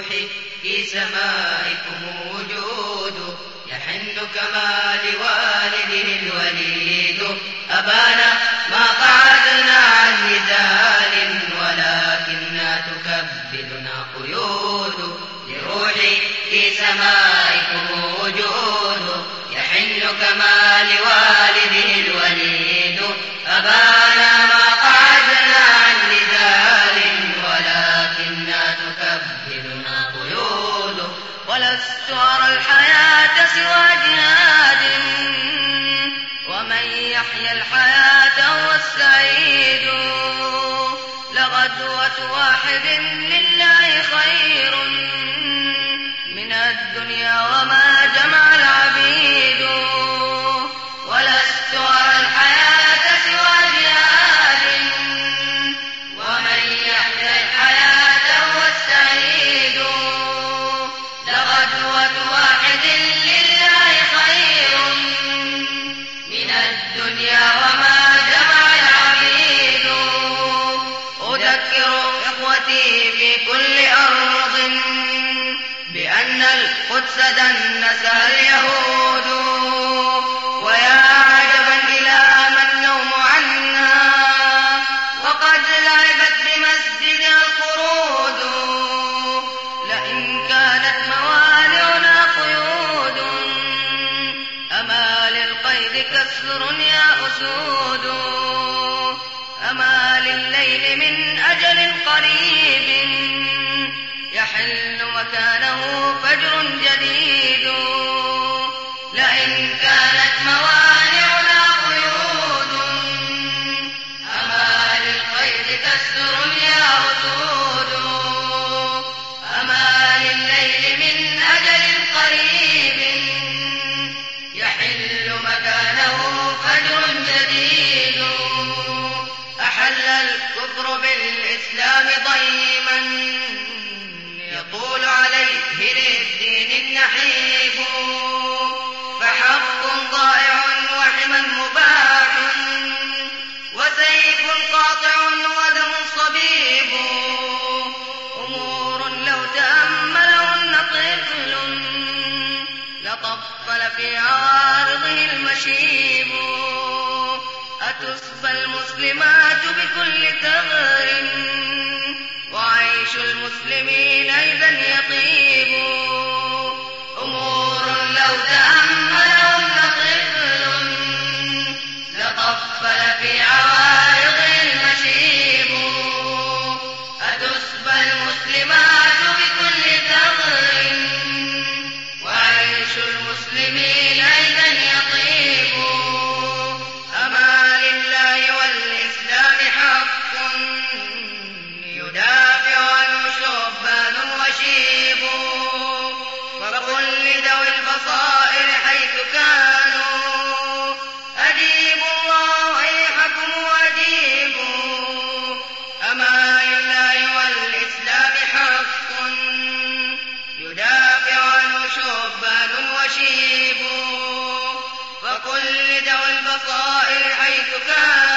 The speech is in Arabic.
لروحي في سمائكم وجود يحن كما لوالده الوليد. أبانا ما قعدنا عن نزال ولكننا تكبدنا قيود. لروحي في سمائكم وجود يحن كما لوالده ولست أرى الحياة سوى جهاد. ومن يحيا الحياة هو السعيد لغدوة واحد لله خير. من الدنيا وما جمع العبيد. أذكر إخوتي في كل أرض بأن القدس دنسها اليهود. للقيد كسر يا أسود. أما لليل من أجل قريب الكفر بالإسلام ضيما؟ يطول عليه للدين النحيب فحق ضائع وحما مباح وسيف قاطع ودم صبيب. أمور لو تأملهن طفل لطفل في المشيب تصفى المسلمات بكل ثغر وعيش المسلمين إذا يطيب. أمور لو تأملهم طفل لطفل في عوارض المشيب. أتصفى المسلمات البصائر حيث كان.